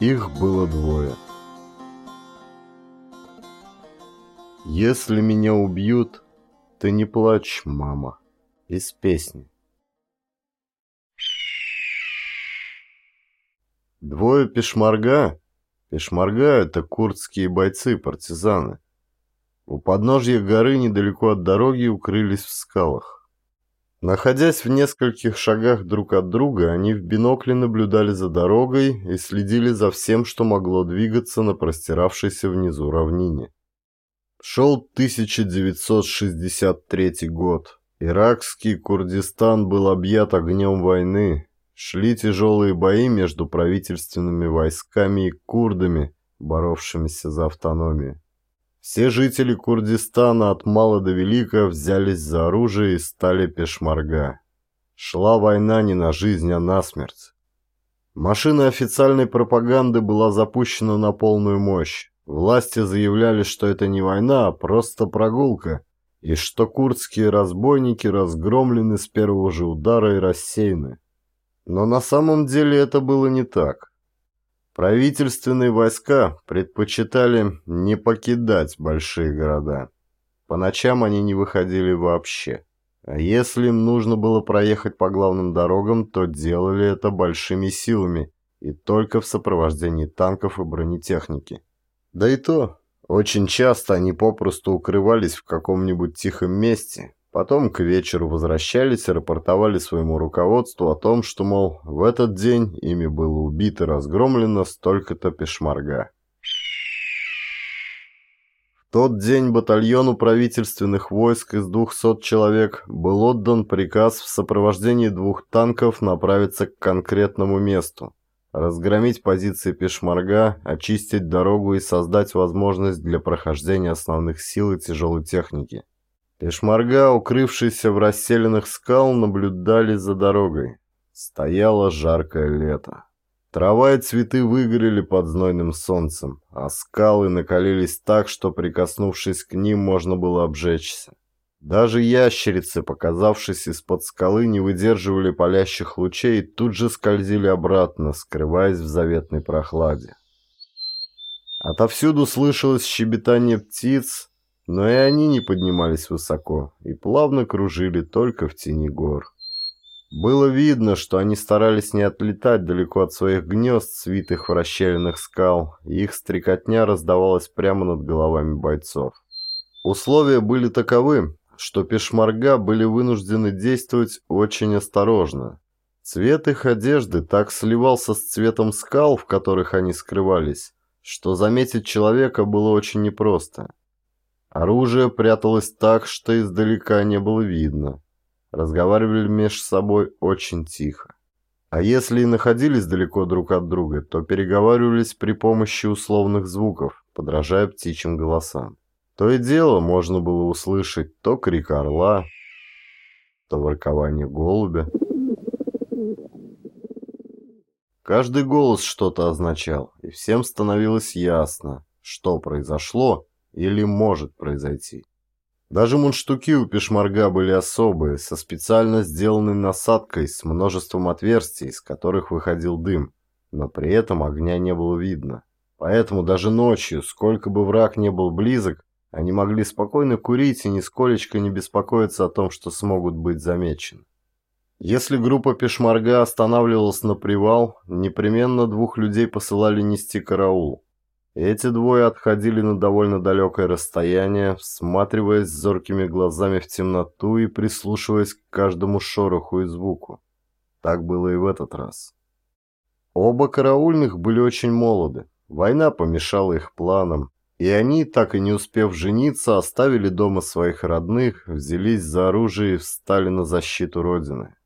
Их было двое. «Если меня убьют, ты не плачь, мама» из песни. Двое пешмарга. Пешмарга — это курдские бойцы-партизаны. У подножья горы недалеко от дороги укрылись в скалах. Находясь в нескольких шагах друг от друга, они в бинокле наблюдали за дорогой и следили за всем, что могло двигаться на простиравшейся внизу равнине. Шел 1963 год. Иракский Курдистан был объят огнем войны. Шли тяжелые бои между правительственными войсками и курдами, боровшимися за автономию. Все жители Курдистана от мала до велика взялись за оружие и стали пешмарга. Шла война не на жизнь, а на смерть. Машина официальной пропаганды была запущена на полную мощь. Власти заявляли, что это не война, а просто прогулка – и что курдские разбойники разгромлены с первого же удара и рассеяны. Но на самом деле это было не так. Правительственные войска предпочитали не покидать большие города. По ночам они не выходили вообще. А если им нужно было проехать по главным дорогам, то делали это большими силами и только в сопровождении танков и бронетехники. Да и то очень часто они попросту укрывались в каком-нибудь тихом месте, потом к вечеру возвращались и рапортовали своему руководству о том, что, мол, в этот день ими было убито и разгромлено столько-то пешмарга. В тот день батальону правительственных войск из 200 человек был отдан приказ в сопровождении двух танков направиться к конкретному месту разгромить позиции пешмарга, очистить дорогу и создать возможность для прохождения основных сил и тяжелой техники. Пешмарга, укрывшиеся в расселенных скал, наблюдали за дорогой. Стояло жаркое лето. Трава и цветы выгорели под знойным солнцем, а скалы накалились так, что, прикоснувшись к ним, можно было обжечься. Даже ящерицы, показавшись из-под скалы, не выдерживали палящих лучей и тут же скользили обратно, скрываясь в заветной прохладе. Отовсюду слышалось щебетание птиц, но и они не поднимались высоко и плавно кружили только в тени гор. Было видно, что они старались не отлетать далеко от своих гнезд, свитых в расщелинах скал, и их стрекотня раздавалась прямо над головами бойцов. Условия были таковы, что пешмарга были вынуждены действовать очень осторожно. Цвет их одежды так сливался с цветом скал, в которых они скрывались, что заметить человека было очень непросто. Оружие пряталось так, что издалека не было видно. Разговаривали меж собой очень тихо. А если и находились далеко друг от друга, то переговаривались при помощи условных звуков, подражая птичьим голосам. То и дело можно было услышать то крик орла, то воркование голубя. Каждый голос что-то означал, и всем становилось ясно, что произошло или может произойти. Даже мундштуки у пешмарга были особые, со специально сделанной насадкой с множеством отверстий, из которых выходил дым, но при этом огня не было видно. Поэтому даже ночью, сколько бы враг не был близок, они могли спокойно курить и нисколечко не беспокоиться о том, что смогут быть замечены. Если группа пешмарга останавливалась на привал, непременно двух людей посылали нести караул. Эти двое отходили на довольно далекое расстояние, всматриваясь зоркими глазами в темноту и прислушиваясь к каждому шороху и звуку. Так было и в этот раз. Оба караульных были очень молоды. Война помешала их планам, и они, так и не успев жениться, оставили дома своих родных, взялись за оружие и встали на защиту Родины.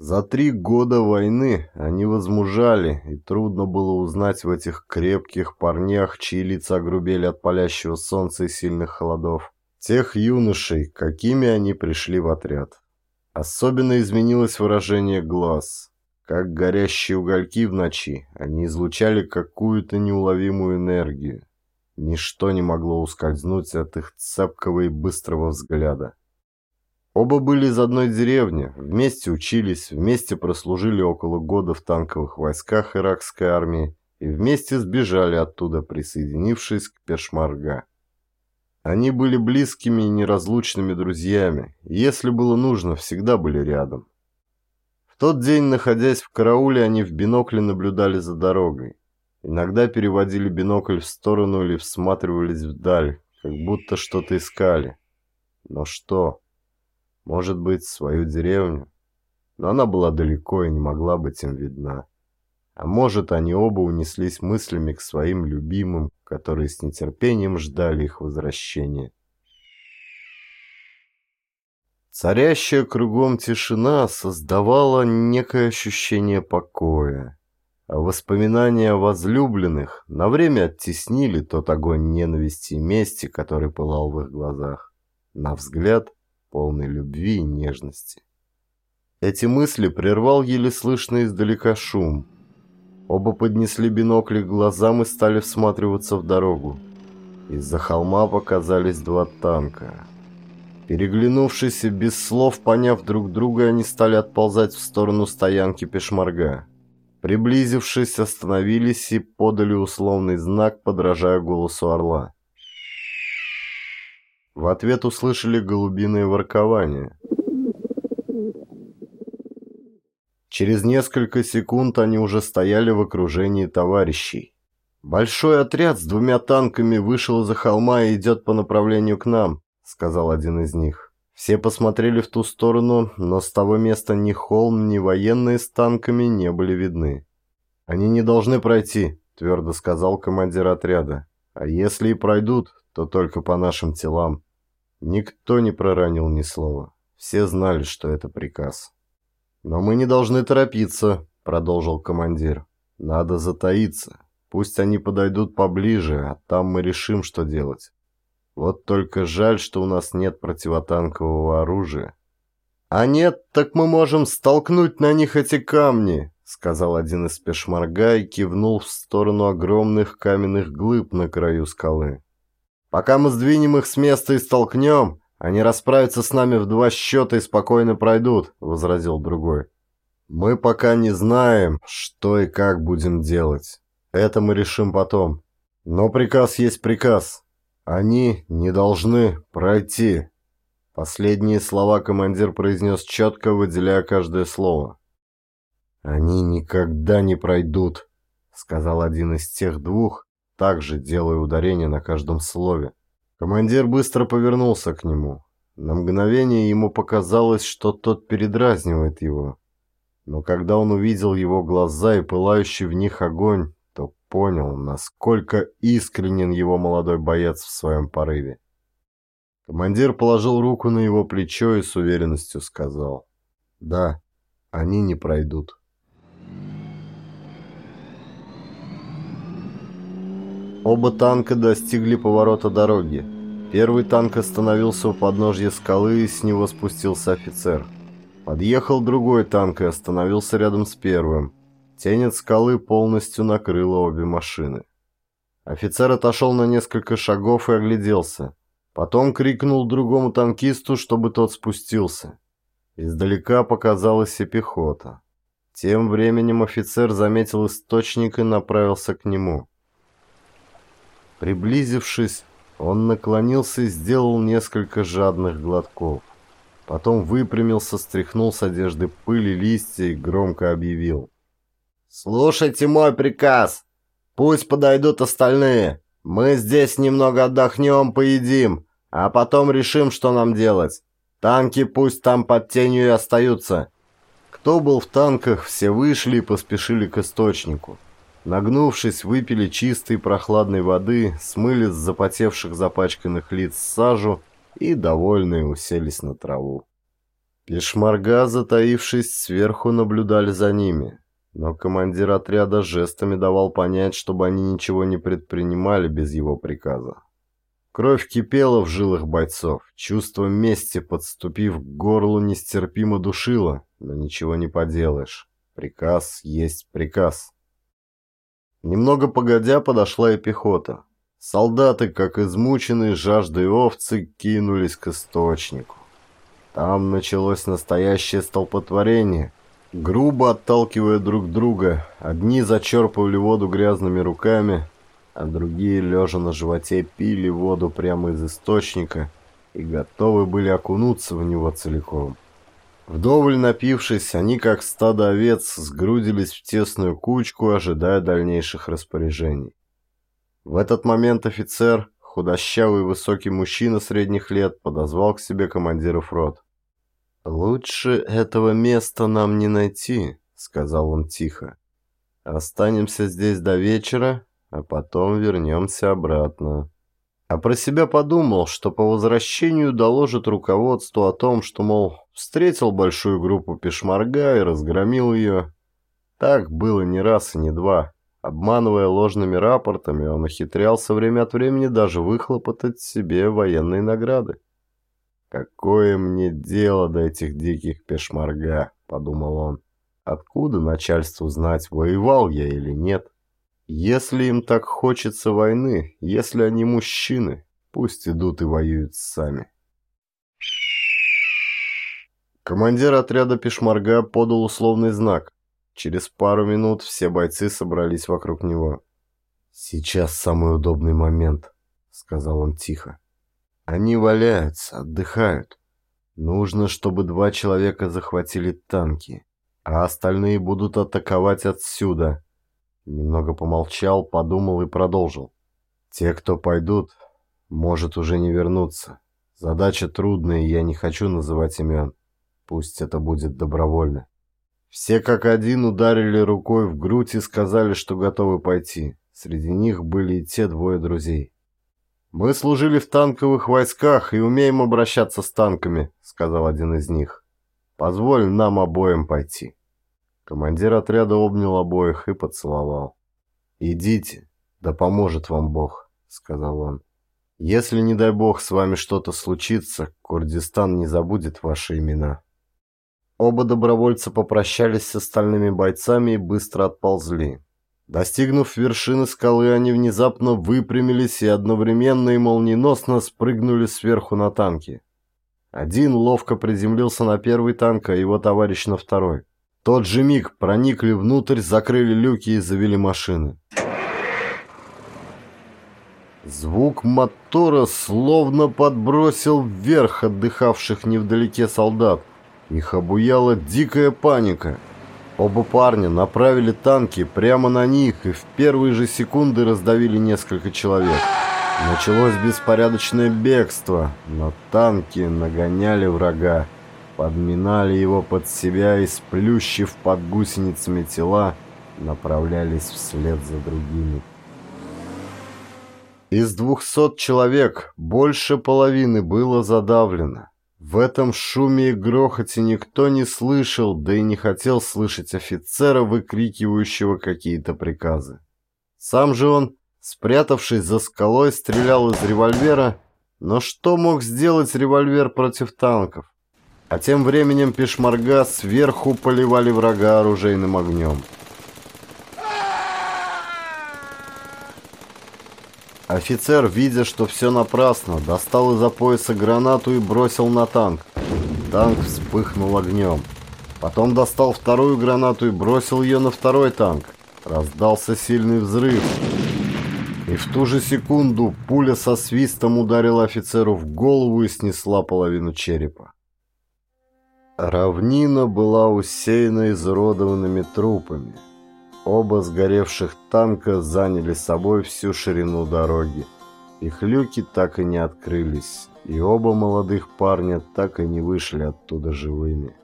За три года войны они возмужали, и трудно было узнать в этих крепких парнях, чьи лица грубели от палящего солнца и сильных холодов, тех юношей, какими они пришли в отряд. Особенно изменилось выражение глаз. Как горящие угольки в ночи, они излучали какую-то неуловимую энергию. Ничто не могло ускользнуть от их цепкого и быстрого взгляда. Оба были из одной деревни, вместе учились, вместе прослужили около года в танковых войсках иракской армии и вместе сбежали оттуда, присоединившись к Пешмарга. Они были близкими и неразлучными друзьями, и если было нужно, всегда были рядом. В тот день, находясь в карауле, они в бинокле наблюдали за дорогой. Иногда переводили бинокль в сторону или всматривались вдаль, как будто что-то искали. Но что? Может быть, свою деревню? Но она была далеко и не могла быть им видна. А может, они оба унеслись мыслями к своим любимым, которые с нетерпением ждали их возвращения. Царящая кругом тишина создавала некое ощущение покоя. А воспоминания о возлюбленных на время оттеснили тот огонь ненависти и мести, который пылал в их глазах. На взгляд, полный любви и нежности. Эти мысли прервал еле слышный издалека шум. Оба поднесли бинокли к глазам и стали всматриваться в дорогу. Из-за холма показались два танка. Переглянувшись и без слов поняв друг друга, они стали отползать в сторону стоянки Пешмарга. Приблизившись, остановились и подали условный знак, подражая голосу орла. В ответ услышали голубиное воркование. Через несколько секунд они уже стояли в окружении товарищей. «Большой отряд с двумя танками вышел из-за холма и идет по направлению к нам», — сказал один из них. Все посмотрели в ту сторону, но с того места ни холм, ни военные с танками не были видны. «Они не должны пройти», — твердо сказал командир отряда. «А если и пройдут, то только по нашим телам». Никто не проронил ни слова. Все знали, что это приказ. «Но мы не должны торопиться», — продолжил командир. «Надо затаиться. Пусть они подойдут поближе, а там мы решим, что делать. Вот только жаль, что у нас нет противотанкового оружия». «А нет, так мы можем столкнуть на них эти камни», — сказал один из пешмарга и кивнул в сторону огромных каменных глыб на краю скалы. «Пока мы сдвинем их с места и столкнем, они расправятся с нами в два счета и спокойно пройдут», — возразил другой. «Мы пока не знаем, что и как будем делать. Это мы решим потом. Но приказ есть приказ. Они не должны пройти». Последние слова командир произнес четко, выделяя каждое слово. «Они никогда не пройдут», — сказал один из тех двух, также делая ударение на каждом слове. Командир быстро повернулся к нему. На мгновение ему показалось, что тот передразнивает его. Но когда он увидел его глаза и пылающий в них огонь, то понял, насколько искренен его молодой боец в своем порыве. Командир положил руку на его плечо и с уверенностью сказал, «Да, они не пройдут». Оба танка достигли поворота дороги. Первый танк остановился у подножья скалы, и с него спустился офицер. Подъехал другой танк и остановился рядом с первым. Тень от скалы полностью накрыла обе машины. Офицер отошел на несколько шагов и огляделся. Потом крикнул другому танкисту, чтобы тот спустился. Издалека показалась и пехота. Тем временем офицер заметил источник и направился к нему. Приблизившись, он наклонился и сделал несколько жадных глотков. Потом выпрямился, стряхнул с одежды пыль и листья и громко объявил. «Слушайте мой приказ! Пусть подойдут остальные. Мы здесь немного отдохнем, поедим, а потом решим, что нам делать. Танки пусть там под тенью и остаются». Кто был в танках, все вышли и поспешили к источнику. Нагнувшись, выпили чистой прохладной воды, смыли с запотевших запачканных лиц сажу и, довольные, уселись на траву. Пешмарга, затаившись сверху, наблюдали за ними, но командир отряда жестами давал понять, чтобы они ничего не предпринимали без его приказа. Кровь кипела в жилах бойцов, чувство мести, подступив к горлу, нестерпимо душило, но ничего не поделаешь. Приказ есть приказ. Немного погодя подошла и пехота. Солдаты, как измученные жаждой овцы, кинулись к источнику. Там началось настоящее столпотворение. Грубо отталкивая друг друга, одни зачерпывали воду грязными руками, а другие, лежа на животе, пили воду прямо из источника и готовы были окунуться в него целиком. Вдоволь напившись, они, как стадо овец, сгрудились в тесную кучку, ожидая дальнейших распоряжений. В этот момент офицер, худощавый высокий мужчина средних лет, подозвал к себе командиров рот. «Лучше этого места нам не найти», — сказал он тихо. «Останемся здесь до вечера, а потом вернемся обратно». А про себя подумал, что по возвращению доложит руководству о том, что, мол, встретил большую группу пешмарга и разгромил ее. Так было не раз и не два. Обманывая ложными рапортами, он ухитрялся время от времени даже выхлопотать себе военные награды. «Какое мне дело до этих диких пешмарга?» — подумал он. «Откуда начальству знать, воевал я или нет?» Если им так хочется войны, если они мужчины, пусть идут и воюют сами. Командир отряда Пешмарга подал условный знак. Через пару минут все бойцы собрались вокруг него. «Сейчас самый удобный момент», — сказал он тихо. «Они валяются, отдыхают. Нужно, чтобы два человека захватили танки, а остальные будут атаковать отсюда». Немного помолчал, подумал и продолжил. «Те, кто пойдут, может уже не вернуться. Задача трудная, я не хочу называть имен. Пусть это будет добровольно». Все как один ударили рукой в грудь и сказали, что готовы пойти. Среди них были и те двое друзей. «Мы служили в танковых войсках и умеем обращаться с танками», — сказал один из них. «Позволь нам обоим пойти». Командир отряда обнял обоих и поцеловал. «Идите, да поможет вам Бог», — сказал он. «Если, не дай Бог, с вами что-то случится, Курдистан не забудет ваши имена». Оба добровольца попрощались с остальными бойцами и быстро отползли. Достигнув вершины скалы, они внезапно выпрямились и одновременно и молниеносно спрыгнули сверху на танки. Один ловко приземлился на первый танк, а его товарищ на второй тот же миг проникли внутрь, закрыли люки и завели машины. Звук мотора словно подбросил вверх отдыхавших невдалеке солдат. Их обуяла дикая паника. Оба парня направили танки прямо на них и в первые же секунды раздавили несколько человек. Началось беспорядочное бегство, но танки нагоняли врага подминали его под себя и, сплющив под гусеницами тела, направлялись вслед за другими. Из двухсот человек больше половины было задавлено. В этом шуме и грохоте никто не слышал, да и не хотел слышать офицера, выкрикивающего какие-то приказы. Сам же он, спрятавшись за скалой, стрелял из револьвера, но что мог сделать револьвер против танков? А тем временем пешмарга сверху поливали врага оружейным огнем. Офицер, видя, что все напрасно, достал из-за пояса гранату и бросил на танк. Танк вспыхнул огнем. Потом достал вторую гранату и бросил ее на второй танк. Раздался сильный взрыв. И в ту же секунду пуля со свистом ударила офицеру в голову и снесла половину черепа. Равнина была усеяна изуродованными трупами. Оба сгоревших танка заняли собой всю ширину дороги. Их люки так и не открылись, и оба молодых парня так и не вышли оттуда живыми.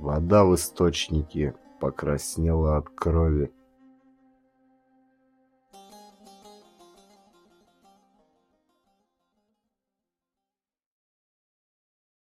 Вода в источнике покраснела от крови.